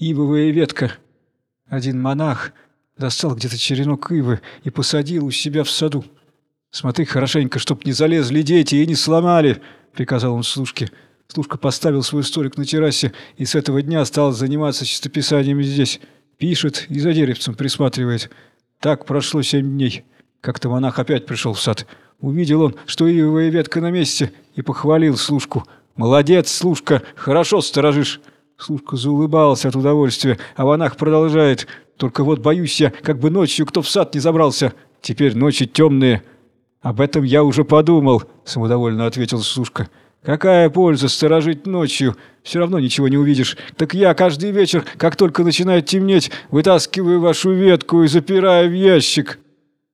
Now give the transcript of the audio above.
ивовая ветка. Один монах достал где-то черенок ивы и посадил у себя в саду. «Смотри хорошенько, чтоб не залезли дети и не сломали!» — приказал он служке. Служка поставил свой столик на террасе и с этого дня стал заниматься чистописанием здесь. Пишет и за деревцем присматривает. Так прошло семь дней. Как-то монах опять пришел в сад. Увидел он, что ивовая ветка на месте, и похвалил служку. «Молодец, служка, хорошо сторожишь!» Служка заулыбался от удовольствия, а монах продолжает. «Только вот боюсь я, как бы ночью кто в сад не забрался. Теперь ночи темные». «Об этом я уже подумал», — самодовольно ответил служка. «Какая польза сторожить ночью? Все равно ничего не увидишь. Так я каждый вечер, как только начинает темнеть, вытаскиваю вашу ветку и запираю в ящик».